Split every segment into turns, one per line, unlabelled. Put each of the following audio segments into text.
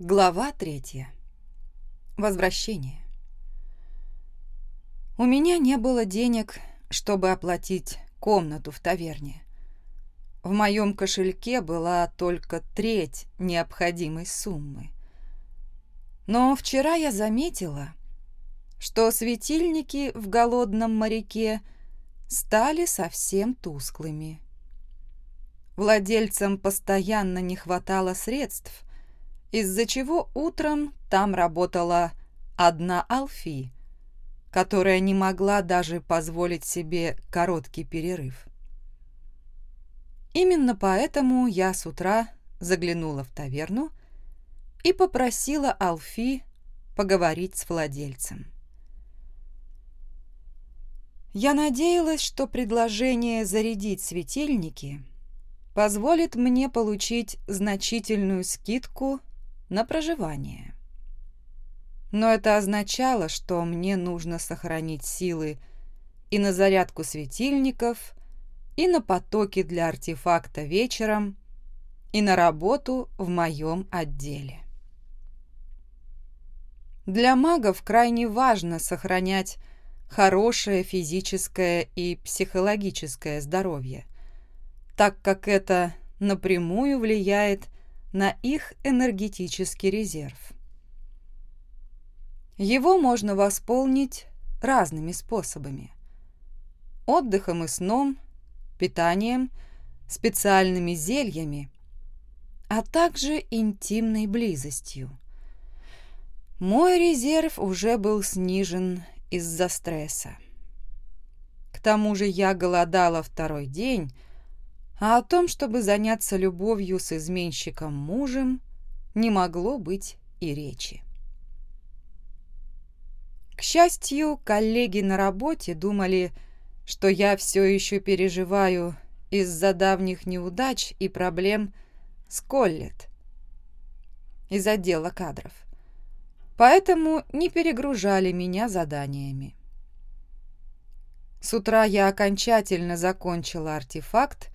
Глава третья. Возвращение. У меня не было денег, чтобы оплатить комнату в таверне. В моем кошельке была только треть необходимой суммы. Но вчера я заметила, что светильники в голодном моряке стали совсем тусклыми. Владельцам постоянно не хватало средств, из-за чего утром там работала одна Алфи, которая не могла даже позволить себе короткий перерыв. Именно поэтому я с утра заглянула в таверну и попросила Алфи поговорить с владельцем. Я надеялась, что предложение зарядить светильники позволит мне получить значительную скидку на проживание. Но это означало, что мне нужно сохранить силы и на зарядку светильников, и на потоки для артефакта вечером, и на работу в моем отделе. Для магов крайне важно сохранять хорошее физическое и психологическое здоровье, так как это напрямую влияет на их энергетический резерв. Его можно восполнить разными способами. Отдыхом и сном, питанием, специальными зельями, а также интимной близостью. Мой резерв уже был снижен из-за стресса. К тому же я голодала второй день, а о том, чтобы заняться любовью с изменщиком мужем, не могло быть и речи. К счастью, коллеги на работе думали, что я все еще переживаю из-за давних неудач и проблем с Коллет из отдела кадров. Поэтому не перегружали меня заданиями. С утра я окончательно закончила артефакт,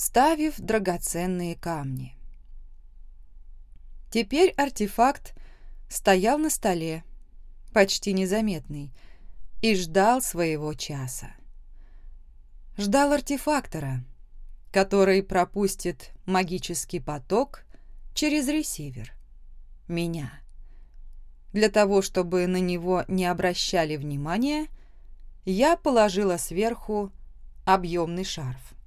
вставив драгоценные камни. Теперь артефакт стоял на столе, почти незаметный, и ждал своего часа. Ждал артефактора, который пропустит магический поток через ресивер. Меня. Для того, чтобы на него не обращали внимания, я положила сверху объемный шарф.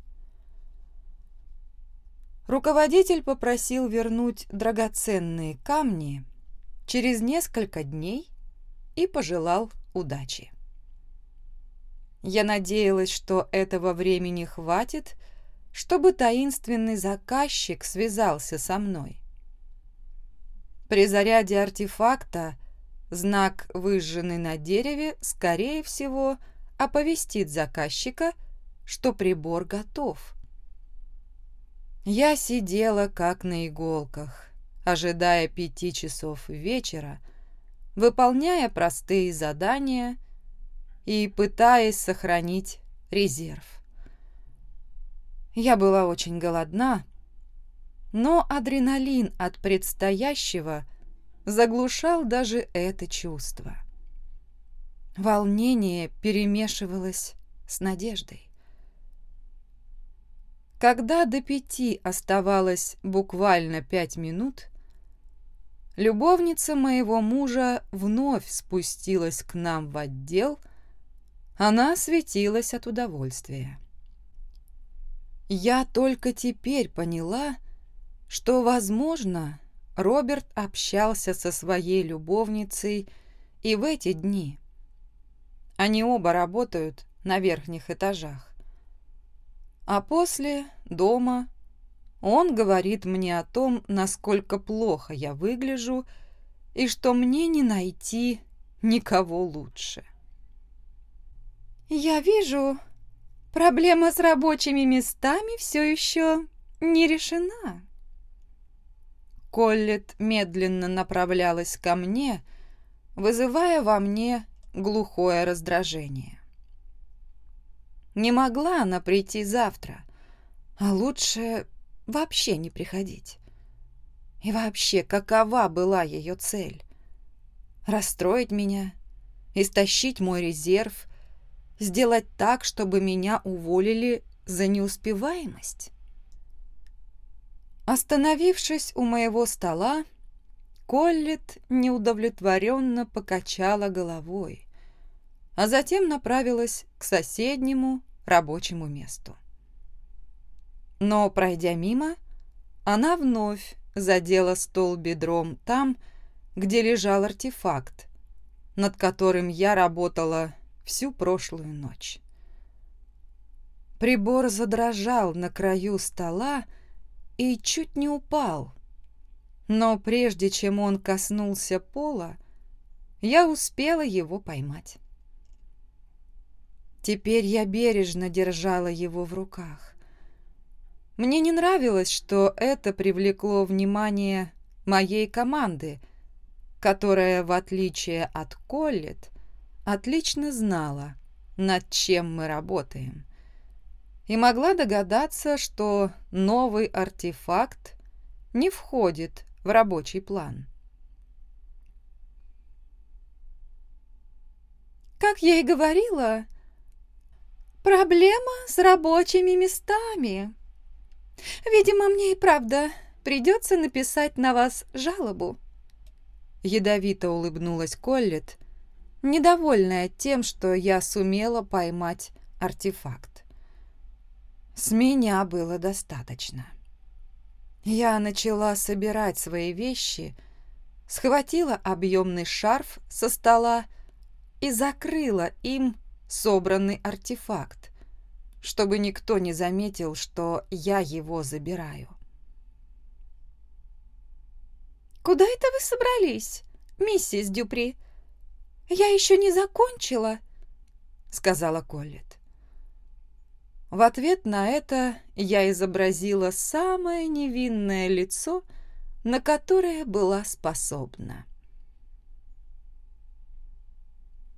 Руководитель попросил вернуть драгоценные камни через несколько дней и пожелал удачи. Я надеялась, что этого времени хватит, чтобы таинственный заказчик связался со мной. При заряде артефакта знак, выжженный на дереве, скорее всего, оповестит заказчика, что прибор готов. Я сидела как на иголках, ожидая пяти часов вечера, выполняя простые задания и пытаясь сохранить резерв. Я была очень голодна, но адреналин от предстоящего заглушал даже это чувство. Волнение перемешивалось с надеждой. Когда до пяти оставалось буквально пять минут, любовница моего мужа вновь спустилась к нам в отдел, она светилась от удовольствия. Я только теперь поняла, что, возможно, Роберт общался со своей любовницей и в эти дни. Они оба работают на верхних этажах. А после, дома, он говорит мне о том, насколько плохо я выгляжу и что мне не найти никого лучше. «Я вижу, проблема с рабочими местами все еще не решена». Коллет медленно направлялась ко мне, вызывая во мне глухое раздражение. Не могла она прийти завтра, а лучше вообще не приходить. И вообще, какова была ее цель? Расстроить меня? Истощить мой резерв? Сделать так, чтобы меня уволили за неуспеваемость? Остановившись у моего стола, Коллет неудовлетворенно покачала головой, а затем направилась к соседнему рабочему месту. Но, пройдя мимо, она вновь задела стол бедром там, где лежал артефакт, над которым я работала всю прошлую ночь. Прибор задрожал на краю стола и чуть не упал, но прежде чем он коснулся пола, я успела его поймать. Теперь я бережно держала его в руках. Мне не нравилось, что это привлекло внимание моей команды, которая, в отличие от Коллет, отлично знала, над чем мы работаем, и могла догадаться, что новый артефакт не входит в рабочий план. Как я и говорила, проблема с рабочими местами. Видимо, мне и правда придется написать на вас жалобу. Ядовито улыбнулась Коллет, недовольная тем, что я сумела поймать артефакт. С меня было достаточно. Я начала собирать свои вещи, схватила объемный шарф со стола и закрыла им собранный артефакт, чтобы никто не заметил, что я его забираю. «Куда это вы собрались, миссис Дюпри? Я еще не закончила», — сказала Коллет. В ответ на это я изобразила самое невинное лицо, на которое была способна.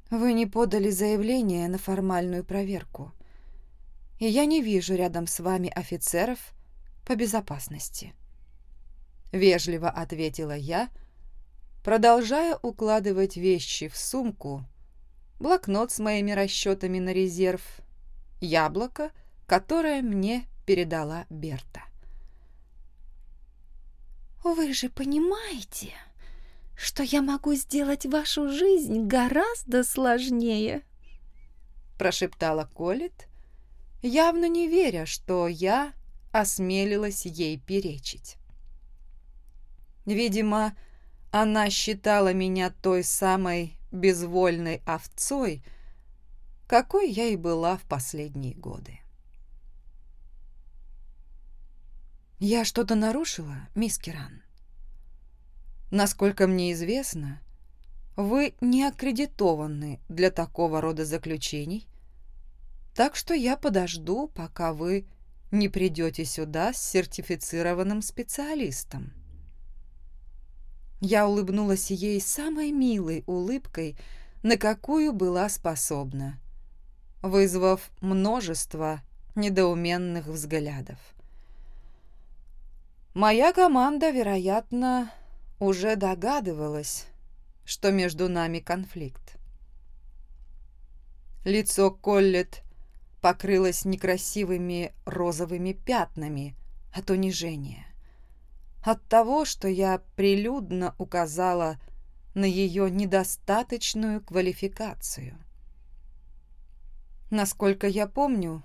«Вы не подали заявление на формальную проверку, и я не вижу рядом с вами офицеров по безопасности», — вежливо ответила я, продолжая укладывать вещи в сумку, блокнот с моими расчетами на резерв, яблоко — которое мне передала Берта. «Вы же понимаете, что я могу сделать вашу жизнь гораздо сложнее», прошептала Колет, явно не веря, что я осмелилась ей перечить. Видимо, она считала меня той самой безвольной овцой, какой я и была в последние годы. «Я что-то нарушила, мисс Киран?» «Насколько мне известно, вы не аккредитованы для такого рода заключений, так что я подожду, пока вы не придете сюда с сертифицированным специалистом». Я улыбнулась ей самой милой улыбкой, на какую была способна, вызвав множество недоуменных взглядов. Моя команда, вероятно, уже догадывалась, что между нами конфликт. Лицо Коллет покрылось некрасивыми розовыми пятнами от унижения. От того, что я прилюдно указала на ее недостаточную квалификацию. Насколько я помню,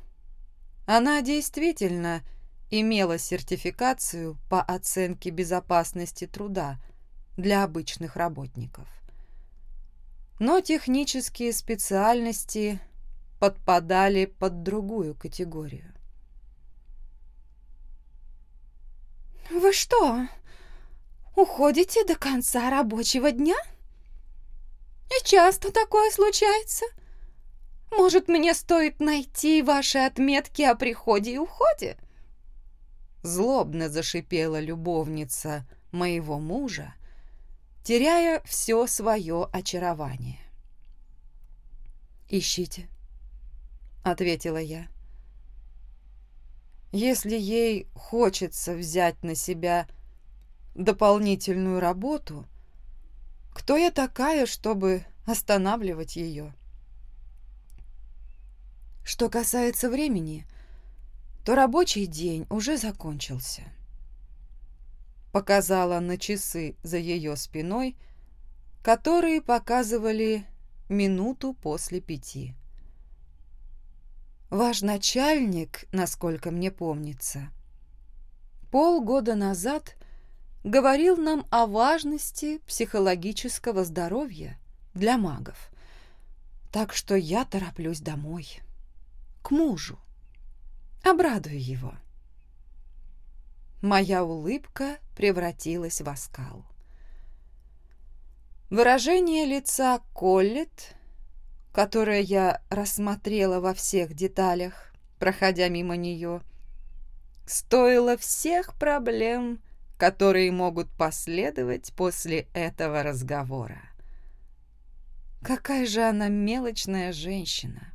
она действительно имела сертификацию по оценке безопасности труда для обычных работников. Но технические специальности подпадали под другую категорию. «Вы что, уходите до конца рабочего дня? И часто такое случается? Может, мне стоит найти ваши отметки о приходе и уходе?» Злобно зашипела любовница моего мужа, теряя все свое очарование. «Ищите», — ответила я. «Если ей хочется взять на себя дополнительную работу, кто я такая, чтобы останавливать ее? Что касается времени, то рабочий день уже закончился. Показала на часы за ее спиной, которые показывали минуту после пяти. Ваш начальник, насколько мне помнится, полгода назад говорил нам о важности психологического здоровья для магов. Так что я тороплюсь домой, к мужу. Обрадую его. Моя улыбка превратилась в оскал. Выражение лица Коллет которое я рассмотрела во всех деталях, проходя мимо нее, стоило всех проблем, которые могут последовать после этого разговора. Какая же она мелочная женщина.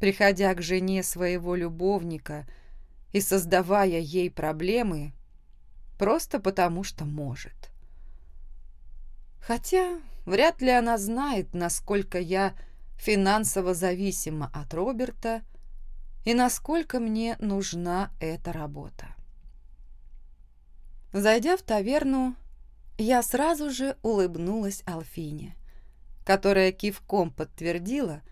Приходя к жене своего любовника и создавая ей проблемы, просто потому что может. Хотя Вряд ли она знает, насколько я финансово зависима от Роберта и насколько мне нужна эта работа. Зайдя в таверну, я сразу же улыбнулась Алфине, которая кивком подтвердила,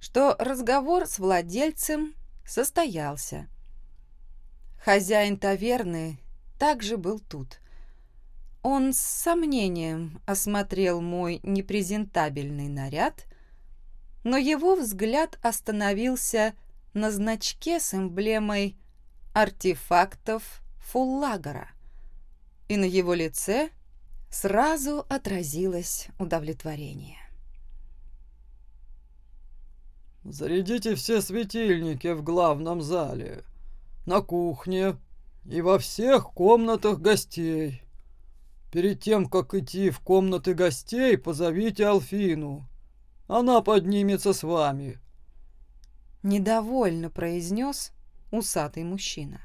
что разговор с владельцем состоялся. Хозяин таверны также был тут – он с сомнением осмотрел мой непрезентабельный наряд, но его взгляд остановился на значке с эмблемой артефактов Фуллагора, и на его лице сразу отразилось удовлетворение.
«Зарядите все светильники в главном зале, на кухне и во всех комнатах гостей», Перед тем, как идти в комнаты гостей, позовите Алфину. Она поднимется с вами.
Недовольно произнес усатый мужчина.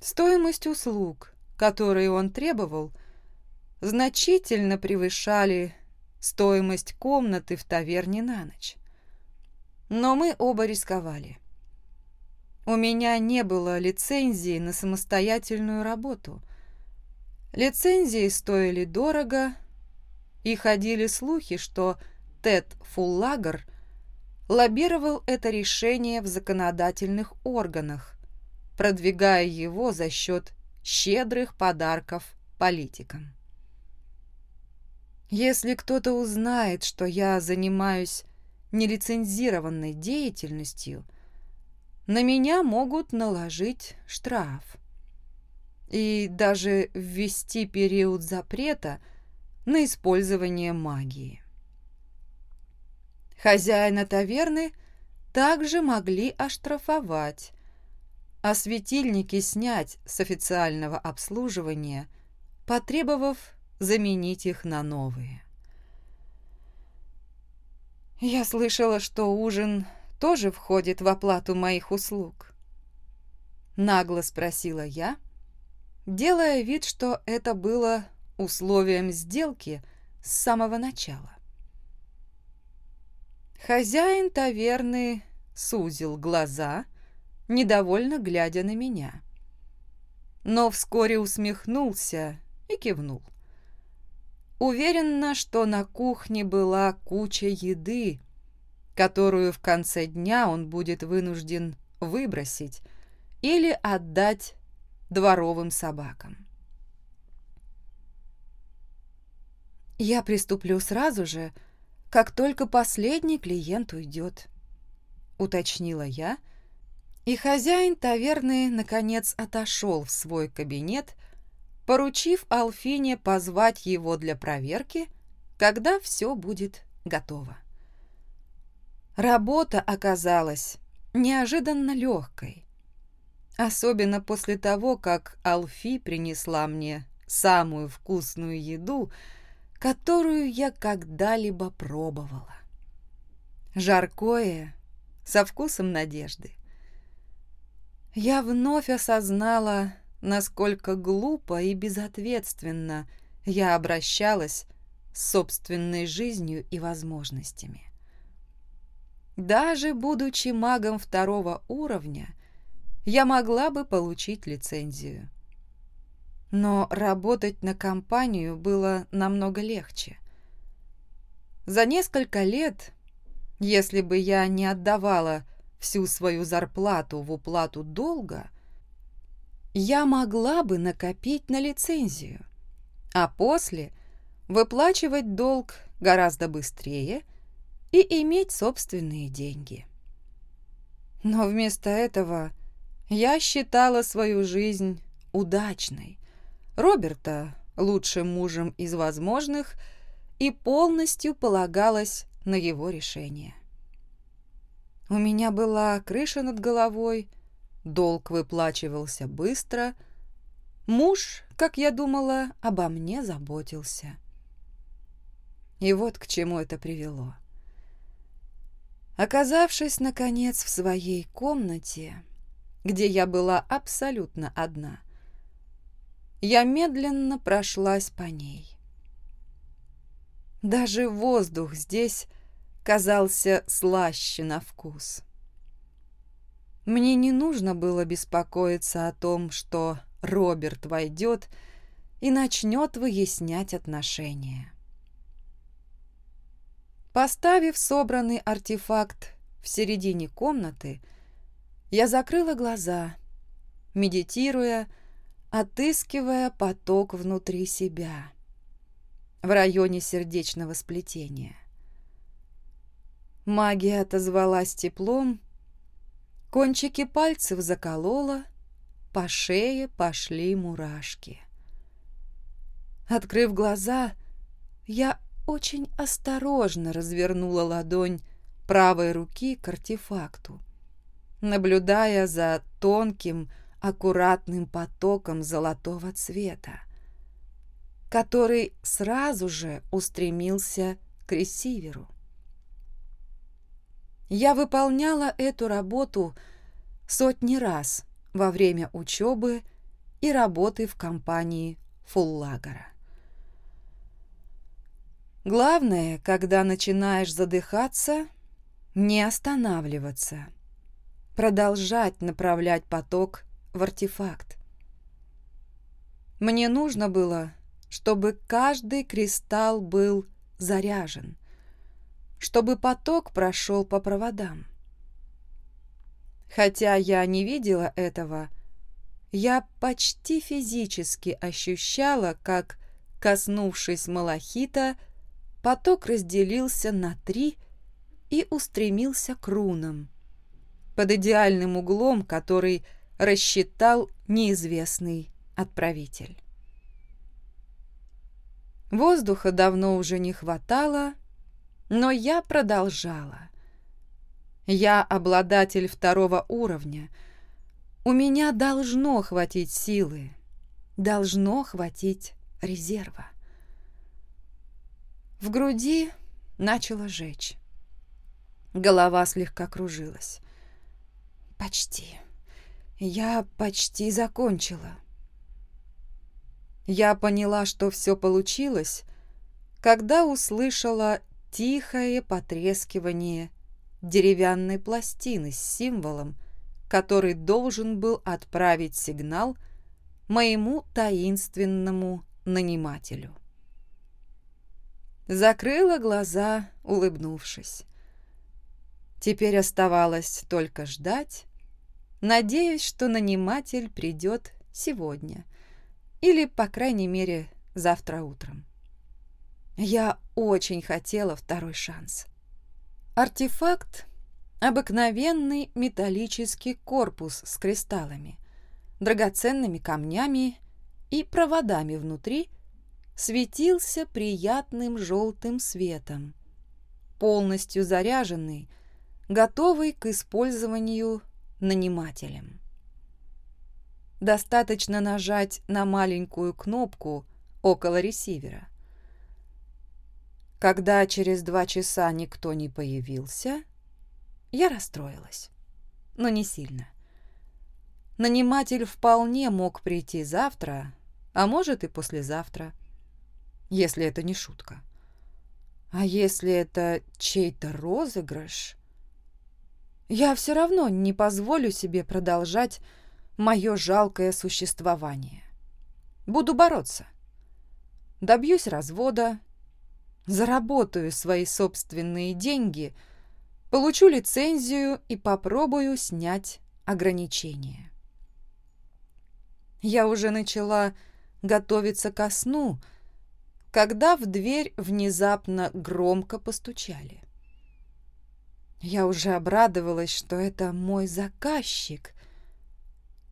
Стоимость услуг, которые он требовал, значительно превышали стоимость комнаты в таверне на ночь. Но мы оба рисковали. У меня не было лицензии на самостоятельную работу – Лицензии стоили дорого, и ходили слухи, что Тед Фуллагер лоббировал это решение в законодательных органах, продвигая его за счет щедрых подарков политикам. Если кто-то узнает, что я занимаюсь нелицензированной деятельностью, на меня могут наложить штраф и даже ввести период запрета на использование магии. Хозяина таверны также могли оштрафовать, а светильники снять с официального обслуживания, потребовав заменить их на новые. Я слышала, что ужин тоже входит в оплату моих услуг. Нагло спросила я, — делая вид, что это было условием сделки с самого начала. Хозяин таверны сузил глаза, недовольно глядя на меня. Но вскоре усмехнулся и кивнул. Уверена, что на кухне была куча еды, которую в конце дня он будет вынужден выбросить или отдать дворовым собакам. Я приступлю сразу же, как только последний клиент уйдет, уточнила я, и хозяин таверны наконец отошел в свой кабинет, поручив Алфине позвать его для проверки, когда все будет готово. Работа оказалась неожиданно легкой. Особенно после того, как Алфи принесла мне самую вкусную еду, которую я когда-либо пробовала. Жаркое, со вкусом надежды. Я вновь осознала, насколько глупо и безответственно я обращалась с собственной жизнью и возможностями. Даже будучи магом второго уровня, я могла бы получить лицензию. Но работать на компанию было намного легче. За несколько лет, если бы я не отдавала всю свою зарплату в уплату долга, я могла бы накопить на лицензию, а после выплачивать долг гораздо быстрее и иметь собственные деньги. Но вместо этого я считала свою жизнь удачной, Роберта лучшим мужем из возможных и полностью полагалась на его решение. У меня была крыша над головой, долг выплачивался быстро, муж, как я думала, обо мне заботился. И вот к чему это привело. Оказавшись, наконец, в своей комнате, где я была абсолютно одна, я медленно прошлась по ней. Даже воздух здесь казался слаще на вкус. Мне не нужно было беспокоиться о том, что Роберт войдет и начнет выяснять отношения. Поставив собранный артефакт в середине комнаты, я закрыла глаза, медитируя, отыскивая поток внутри себя, в районе сердечного сплетения. Магия отозвалась теплом, кончики пальцев заколола, по шее пошли мурашки. Открыв глаза, я очень осторожно развернула ладонь правой руки к артефакту, наблюдая за тонким, аккуратным потоком золотого цвета, который сразу же устремился к ресиверу. Я выполняла эту работу сотни раз во время учебы и работы в компании Фуллагера. Главное, когда начинаешь задыхаться, не останавливаться, продолжать направлять поток в артефакт. Мне нужно было, чтобы каждый кристалл был заряжен, чтобы поток прошел по проводам. Хотя я не видела этого, я почти физически ощущала, как, коснувшись малахита, поток разделился на три и устремился к рунам, под идеальным углом, который рассчитал неизвестный отправитель. Воздуха давно уже не хватало, но я продолжала. Я обладатель второго уровня. У меня должно хватить силы, должно хватить резерва. В груди начало жечь. Голова слегка кружилась. Почти. Я почти закончила. Я поняла, что все получилось, когда услышала тихое потрескивание деревянной пластины с символом, который должен был отправить сигнал моему таинственному нанимателю. Закрыла глаза, улыбнувшись. Теперь оставалось только ждать, надеясь, что наниматель придет сегодня или, по крайней мере, завтра утром. Я очень хотела второй шанс. Артефакт – обыкновенный металлический корпус с кристаллами, драгоценными камнями и проводами внутри – светился приятным желтым светом, полностью заряженный, готовый к использованию нанимателем. Достаточно нажать на маленькую кнопку около ресивера. Когда через два часа никто не появился, я расстроилась, но не сильно. наниматель вполне мог прийти завтра, а может и послезавтра, если это не шутка. А если это чей-то розыгрыш, я все равно не позволю себе продолжать мое жалкое существование. Буду бороться. Добьюсь развода, заработаю свои собственные деньги, получу лицензию и попробую снять ограничения. Я уже начала готовиться ко сну, когда в дверь внезапно громко постучали. Я уже обрадовалась, что это мой заказчик,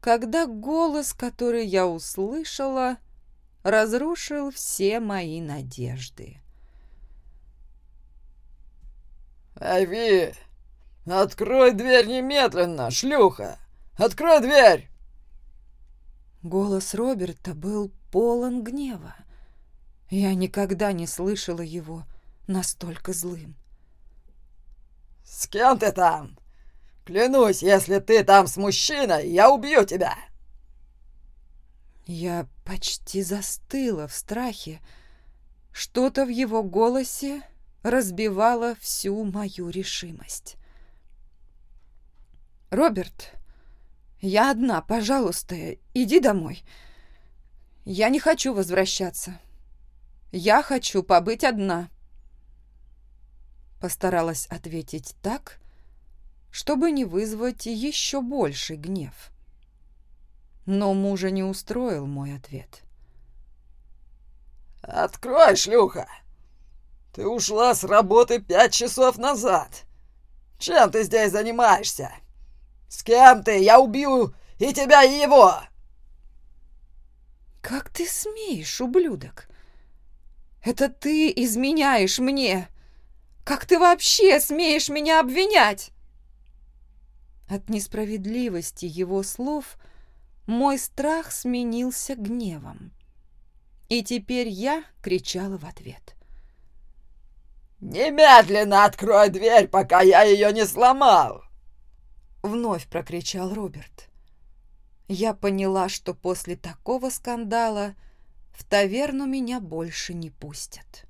когда голос, который я услышала, разрушил все мои надежды.
«Ави, открой дверь немедленно, шлюха! Открой дверь!»
Голос Роберта был полон гнева. Я никогда не слышала его настолько злым.
«С кем ты там? Клянусь, если ты там с мужчиной, я убью тебя!»
Я почти застыла в страхе. Что-то в его голосе разбивало всю мою решимость. «Роберт, я одна, пожалуйста, иди домой. Я не хочу возвращаться. Я хочу побыть одна. Постаралась ответить так, чтобы не вызвать еще больший гнев. Но мужа не устроил мой ответ.
«Открой, шлюха! Ты ушла с работы пять часов назад. Чем ты здесь занимаешься?» «С кем ты? Я убью и тебя, и его!»
«Как ты смеешь, ублюдок? Это ты изменяешь мне! Как ты вообще смеешь меня обвинять?» От несправедливости его слов мой страх сменился гневом. И теперь я кричала в ответ.
«Немедленно открой дверь, пока я ее не сломал!»
— вновь прокричал Роберт. Я поняла, что после такого скандала в таверну меня больше не пустят.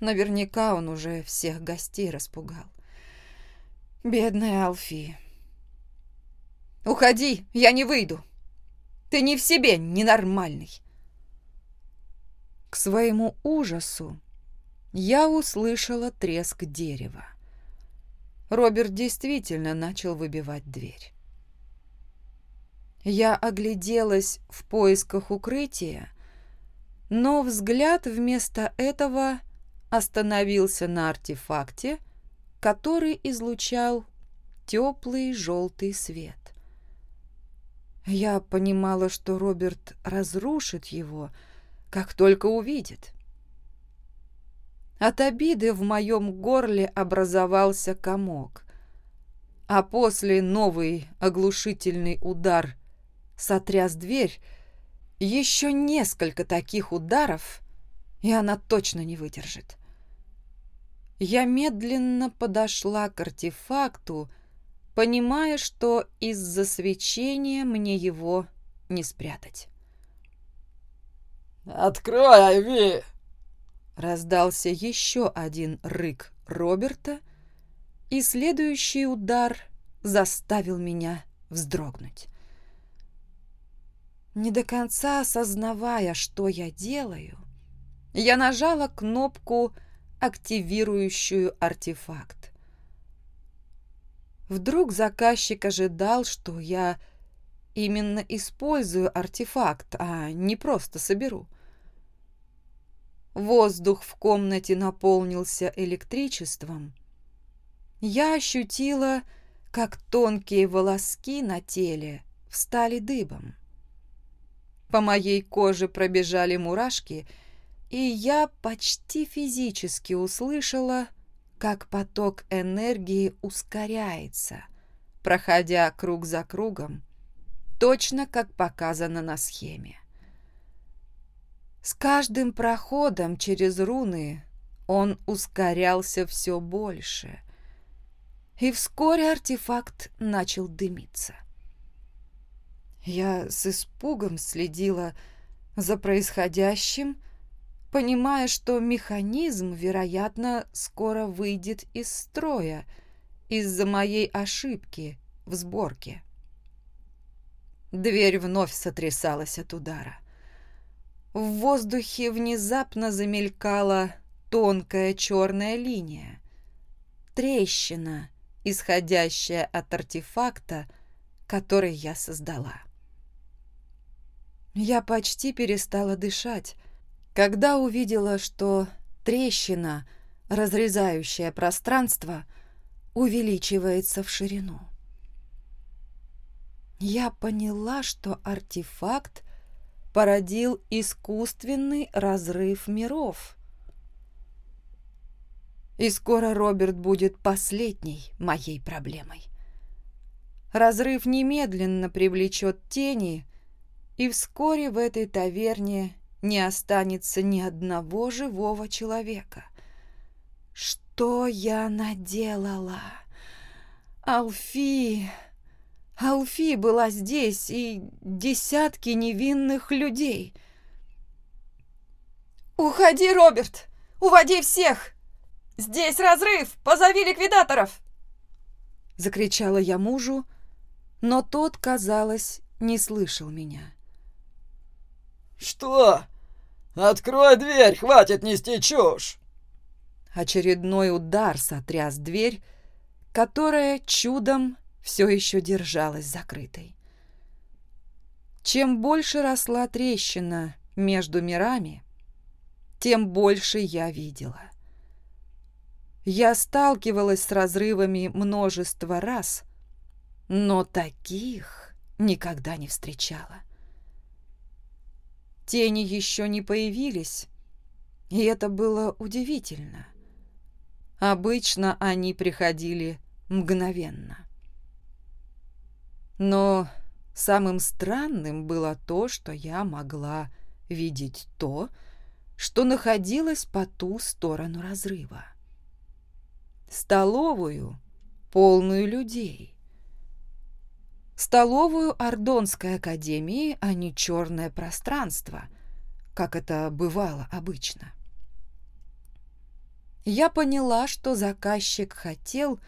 Наверняка он уже всех гостей распугал. Бедная Алфи. «Уходи, я не выйду. Ты не в себе, ненормальный». К своему ужасу я услышала треск дерева. Роберт действительно начал выбивать дверь. Я огляделась в поисках укрытия, но взгляд вместо этого остановился на артефакте, который излучал теплый желтый свет. Я понимала, что Роберт разрушит его, как только увидит. От обиды в моем горле образовался комок, а после новый оглушительный удар сотряс дверь, еще несколько таких ударов, и она точно не выдержит. Я медленно подошла к артефакту, понимая, что из-за свечения мне его не спрятать.
«Открой, Айви!»
Раздался еще один рык Роберта, и следующий удар заставил меня вздрогнуть. Не до конца осознавая, что я делаю, я нажала кнопку, активирующую артефакт. Вдруг заказчик ожидал, что я именно использую артефакт, а не просто соберу. Воздух в комнате наполнился электричеством. Я ощутила, как тонкие волоски на теле встали дыбом. По моей коже пробежали мурашки, и я почти физически услышала, как поток энергии ускоряется, проходя круг за кругом, точно как показано на схеме. С каждым проходом через руны он ускорялся все больше, и вскоре артефакт начал дымиться. Я с испугом следила за происходящим, понимая, что механизм, вероятно, скоро выйдет из строя из-за моей ошибки в сборке. Дверь вновь сотрясалась от удара. В воздухе внезапно замелькала тонкая черная линия. Трещина, исходящая от артефакта, который я создала. Я почти перестала дышать, когда увидела, что трещина, разрезающая пространство, увеличивается в ширину. Я поняла, что артефакт породил искусственный разрыв миров. И скоро Роберт будет последней моей проблемой. Разрыв немедленно привлечет тени, и вскоре в этой таверне не останется ни одного живого человека. Что я наделала? Алфи... Алфи была здесь, и десятки невинных людей. «Уходи, Роберт! Уводи всех! Здесь разрыв! Позови ликвидаторов!» Закричала я мужу, но тот, казалось, не слышал меня.
«Что? Открой дверь, хватит нести чушь!»
Очередной удар сотряс дверь, которая чудом все еще держалась закрытой. Чем больше росла трещина между мирами, тем больше я видела. Я сталкивалась с разрывами множество раз, но таких никогда не встречала. Тени еще не появились, и это было удивительно. Обычно они приходили мгновенно. Но самым странным было то, что я могла видеть то, что находилось по ту сторону разрыва. Столовую, полную людей. Столовую Ордонской академии, а не черное пространство, как это бывало обычно. Я поняла, что заказчик хотел,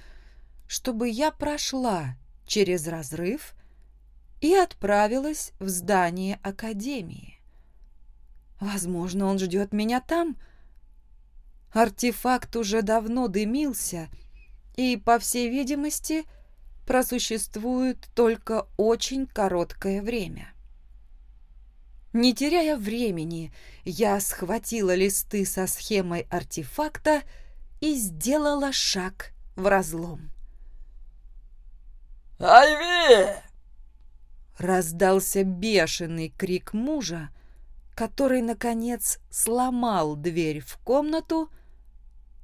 чтобы я прошла через разрыв и отправилась в здание Академии. Возможно, он ждет меня там. Артефакт уже давно дымился и, по всей видимости, просуществует только очень короткое время. Не теряя времени, я схватила листы со схемой артефакта и сделала шаг в разлом.
«Айви!»
Раздался бешеный крик мужа, который, наконец, сломал дверь в комнату,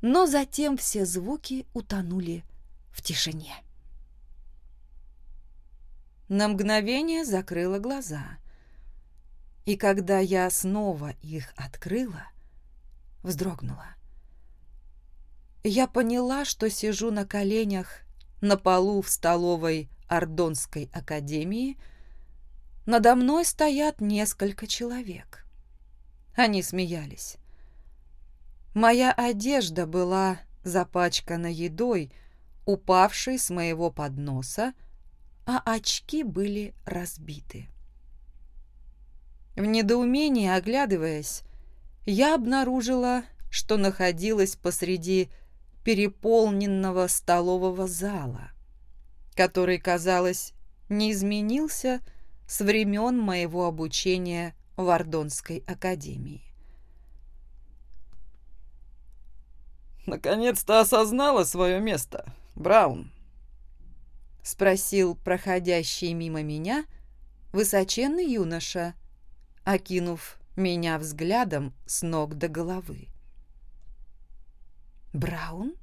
но затем все звуки утонули в тишине. На мгновение закрыла глаза, и когда я снова их открыла, вздрогнула. Я поняла, что сижу на коленях на полу в столовой Ордонской академии надо мной стоят несколько человек. Они смеялись. Моя одежда была запачкана едой, упавшей с моего подноса, а очки были разбиты. В недоумении оглядываясь, я обнаружила, что находилась посреди переполненного столового зала, который, казалось, не изменился с времен моего обучения в Ордонской академии.
«Наконец-то осознала свое место, Браун?»
— спросил проходящий мимо меня высоченный юноша, окинув меня взглядом с ног до головы. Браун?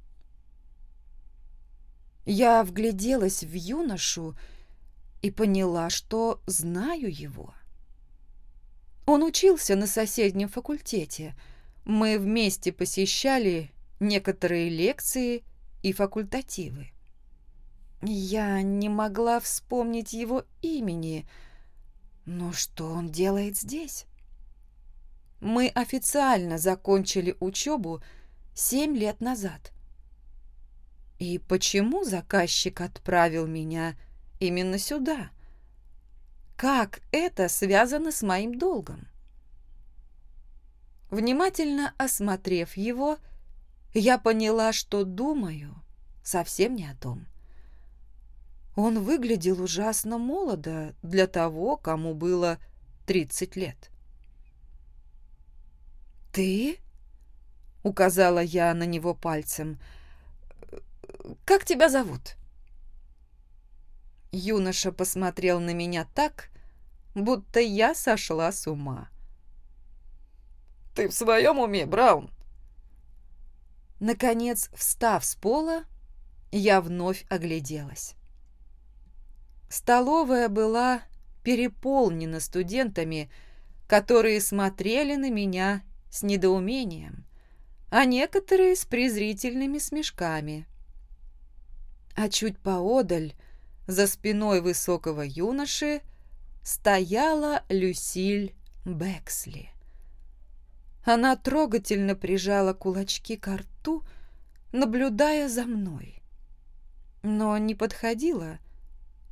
Я вгляделась в юношу и поняла, что знаю его. Он учился на соседнем факультете. Мы вместе посещали некоторые лекции и факультативы. Я не могла вспомнить его имени, Но что он делает здесь? Мы официально закончили учебу семь лет назад. И почему заказчик отправил меня именно сюда? Как это связано с моим долгом? Внимательно осмотрев его, я поняла, что думаю совсем не о том. Он выглядел ужасно молодо для того, кому было 30 лет. «Ты?» — указала я на него пальцем. «Как тебя зовут?» Юноша посмотрел на меня так, будто я сошла с ума.
«Ты в своем уме, Браун?»
Наконец, встав с пола, я вновь огляделась. Столовая была переполнена студентами, которые смотрели на меня с недоумением, а некоторые с презрительными смешками. А чуть поодаль, за спиной высокого юноши, стояла Люсиль Бексли. Она трогательно прижала кулачки к рту, наблюдая за мной, но не подходила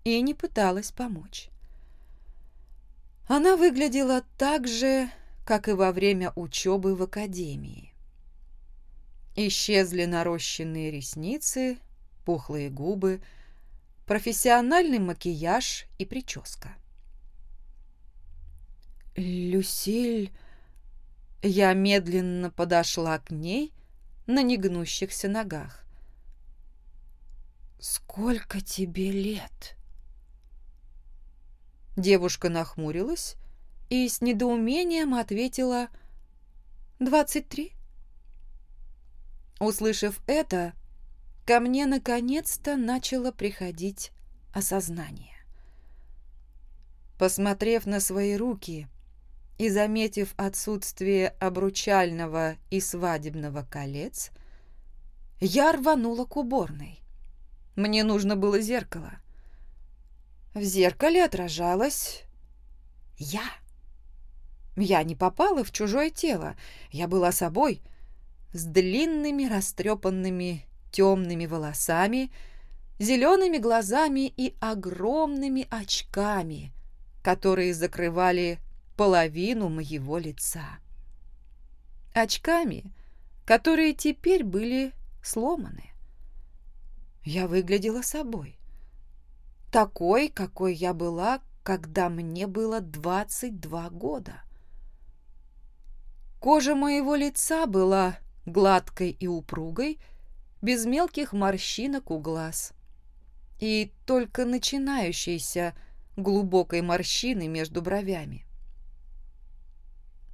и не пыталась помочь. Она выглядела так же, как и во время учебы в академии. Исчезли нарощенные ресницы, пухлые губы, профессиональный макияж и прическа. «Люсиль...» Я медленно подошла к ней на негнущихся ногах. «Сколько тебе лет?» Девушка нахмурилась и с недоумением ответила «Двадцать три». Услышав это, ко мне наконец-то начало приходить осознание. Посмотрев на свои руки и заметив отсутствие обручального и свадебного колец, я рванула к уборной. Мне нужно было зеркало. В зеркале отражалась я. Я не попала в чужое тело, я была собой, с длинными растрепанными темными волосами, зелеными глазами и огромными очками, которые закрывали половину моего лица. Очками, которые теперь были сломаны. Я выглядела собой такой, какой я была, когда мне было 22 года. Кожа моего лица была гладкой и упругой, без мелких морщинок у глаз. И только начинающейся глубокой морщины между бровями.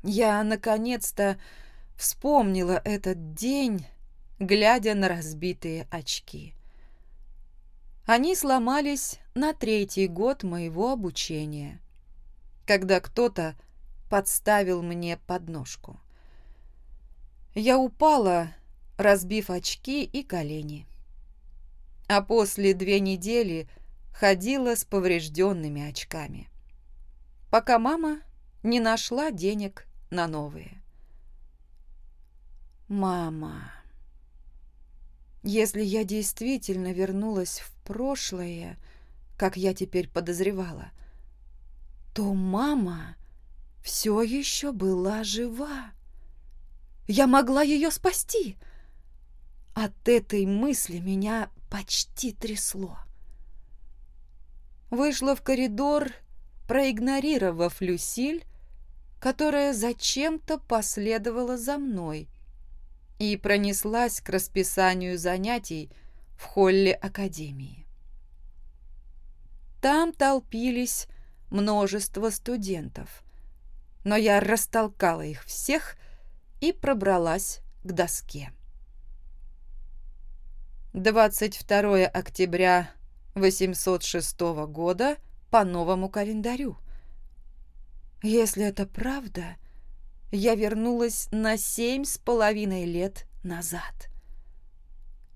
Я, наконец-то, вспомнила этот день, глядя на разбитые очки. Они сломались на третий год моего обучения, когда кто-то подставил мне подножку. Я упала, разбив очки и колени. А после две недели ходила с поврежденными очками, пока мама не нашла денег на новые. Мама... Если я действительно вернулась в прошлое, как я теперь подозревала, то мама все еще была жива. Я могла ее спасти. От этой мысли меня почти трясло. Вышла в коридор, проигнорировав Люсиль, которая зачем-то последовала за мной, и пронеслась к расписанию занятий в холле академии. Там толпились множество студентов, но я растолкала их всех и пробралась к доске. 22 октября 806 года по новому календарю. Если это правда, я вернулась на семь с половиной лет назад.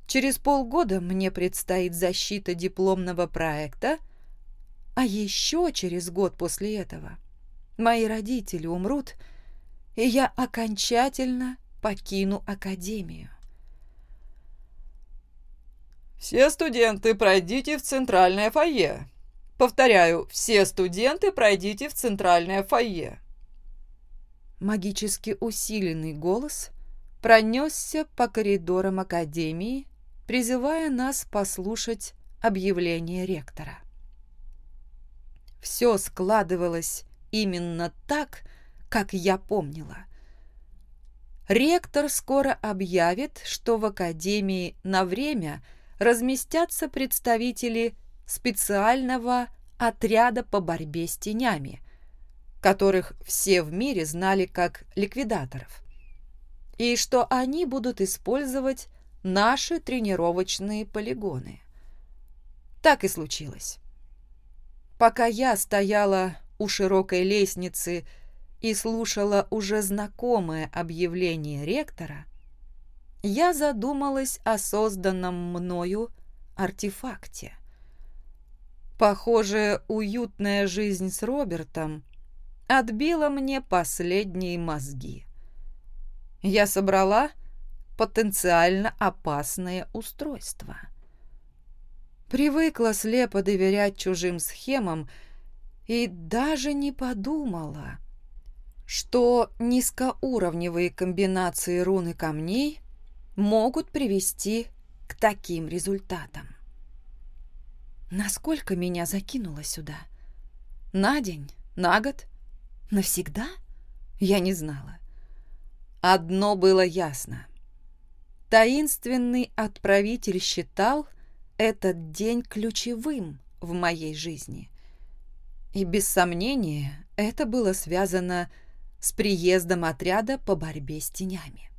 Через полгода мне предстоит защита дипломного проекта, А еще через год после этого мои родители умрут, и я окончательно покину академию.
«Все студенты пройдите в центральное фойе. Повторяю, все студенты пройдите в центральное фойе».
Магически усиленный голос пронесся по коридорам академии, призывая нас послушать объявление ректора. Все складывалось именно так, как я помнила. Ректор скоро объявит, что в академии на время разместятся представители специального отряда по борьбе с тенями, которых все в мире знали как ликвидаторов, и что они будут использовать наши тренировочные полигоны. Так и случилось. Пока я стояла у широкой лестницы и слушала уже знакомое объявление ректора, я задумалась о созданном мною артефакте. Похоже, уютная жизнь с Робертом отбила мне последние мозги. Я собрала потенциально опасное устройство. Привыкла слепо доверять чужим схемам и даже не подумала, что низкоуровневые комбинации рун и камней могут привести к таким результатам. Насколько меня закинуло сюда? На день? На год? Навсегда? Я не знала. Одно было ясно. Таинственный отправитель считал этот день ключевым в моей жизни. И без сомнения это было связано с приездом отряда по борьбе с тенями.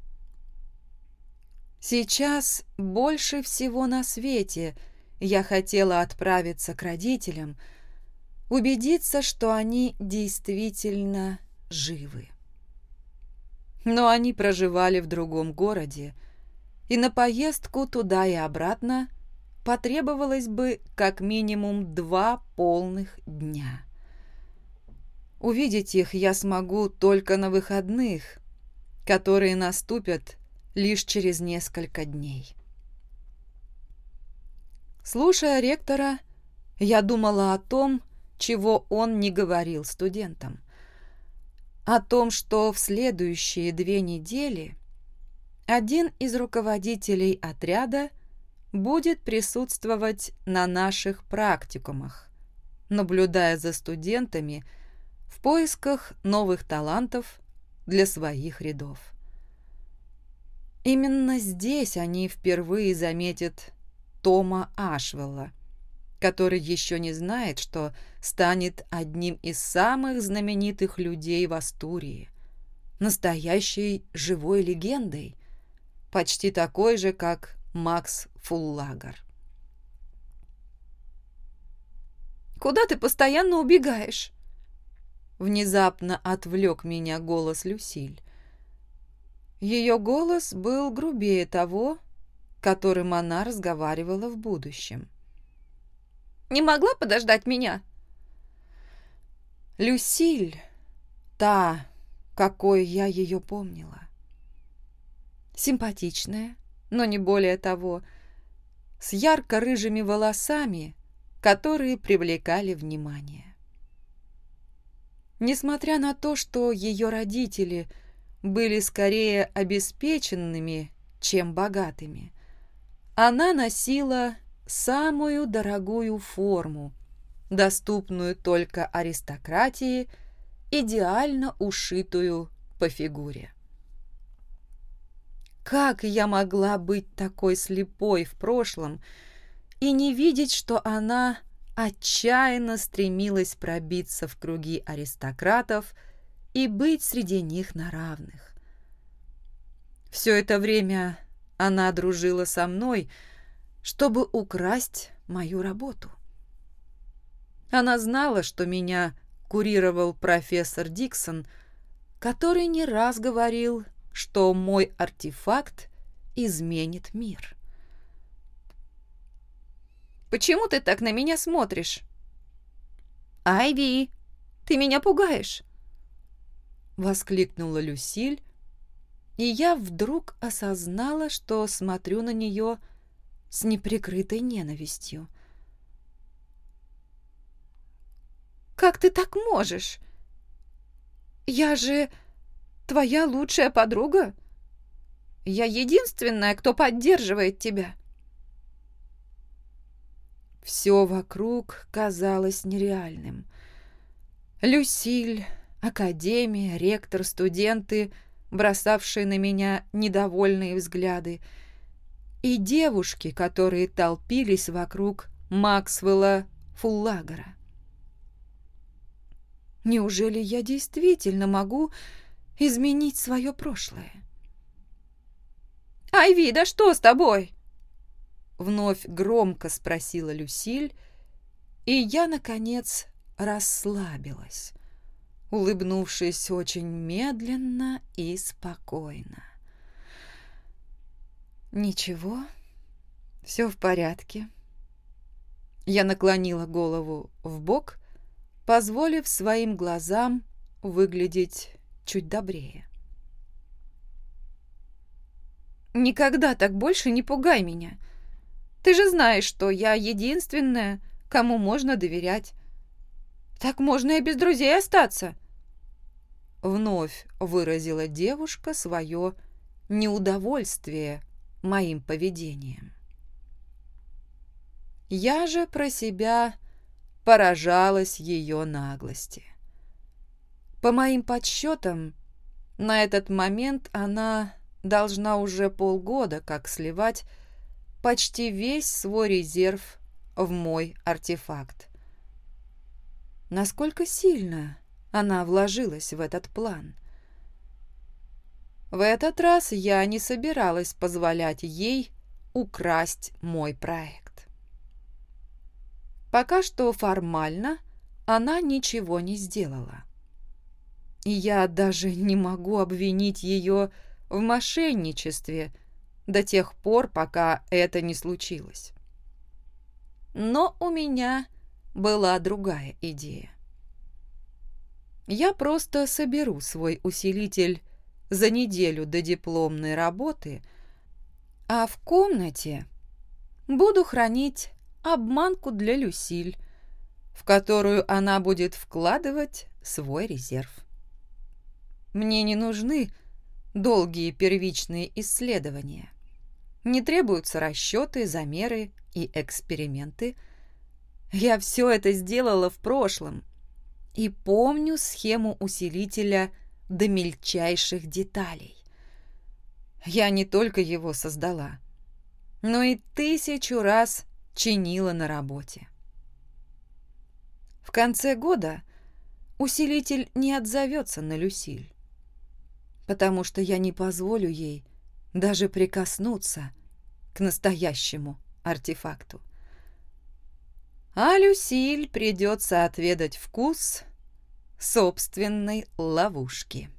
Сейчас больше всего на свете я хотела отправиться к родителям, убедиться, что они действительно живы. Но они проживали в другом городе, и на поездку туда и обратно потребовалось бы как минимум два полных дня. Увидеть их я смогу только на выходных, которые наступят лишь через несколько дней. Слушая ректора, я думала о том, чего он не говорил студентам. О том, что в следующие две недели один из руководителей отряда будет присутствовать на наших практикумах, наблюдая за студентами в поисках новых талантов для своих рядов. Именно здесь они впервые заметят Тома Ашвелла, который еще не знает, что станет одним из самых знаменитых людей в Астурии, настоящей живой легендой, почти такой же, как Макс Фуллагер. «Куда ты постоянно убегаешь?» Внезапно отвлек меня голос Люсиль. Ее голос был грубее того, которым она разговаривала в будущем. «Не могла подождать меня?» Люсиль, та, какой я ее помнила. Симпатичная, но не более того, с ярко-рыжими волосами, которые привлекали внимание. Несмотря на то, что ее родители – были скорее обеспеченными, чем богатыми. Она носила самую дорогую форму, доступную только аристократии, идеально ушитую по фигуре. Как я могла быть такой слепой в прошлом и не видеть, что она отчаянно стремилась пробиться в круги аристократов – и быть среди них на равных. Все это время она дружила со мной, чтобы украсть мою работу. Она знала, что меня курировал профессор Диксон, который не раз говорил, что мой артефакт изменит мир. «Почему ты так на меня смотришь?» «Айви, ты меня пугаешь!» Воскликнула Люсиль, и я вдруг осознала, что смотрю на нее с неприкрытой ненавистью. «Как ты так можешь? Я же твоя лучшая подруга. Я единственная, кто поддерживает тебя». Все вокруг казалось нереальным. Люсиль, академия, ректор, студенты, бросавшие на меня недовольные взгляды, и девушки, которые толпились вокруг Максвелла Фуллагера. Неужели я действительно могу изменить свое прошлое? «Айви, да что с тобой?» Вновь громко спросила Люсиль, и я, наконец, расслабилась, улыбнувшись очень медленно и спокойно. «Ничего, все в порядке». Я наклонила голову в бок, позволив своим глазам выглядеть чуть добрее. «Никогда так больше не пугай меня. Ты же знаешь, что я единственная, кому можно доверять. Так можно и без друзей остаться». Вновь выразила девушка свое неудовольствие моим поведением. Я же про себя поражалась ее наглости. По моим подсчетам, на этот момент она должна уже полгода как сливать почти весь свой резерв в мой артефакт. Насколько сильно она вложилась в этот план? В этот раз я не собиралась позволять ей украсть мой проект. Пока что формально она ничего не сделала. И я даже не могу обвинить ее в мошенничестве до тех пор, пока это не случилось. Но у меня была другая идея. Я просто соберу свой усилитель за неделю до дипломной работы, а в комнате буду хранить обманку для Люсиль, в которую она будет вкладывать свой резерв. Мне не нужны долгие первичные исследования. Не требуются расчеты, замеры и эксперименты. Я все это сделала в прошлом и помню схему усилителя до мельчайших деталей. Я не только его создала, но и тысячу раз чинила на работе. В конце года усилитель не отзовется на Люсиль, потому что я не позволю ей даже прикоснуться к настоящему артефакту. А Люсиль придется отведать вкус собственной ловушки.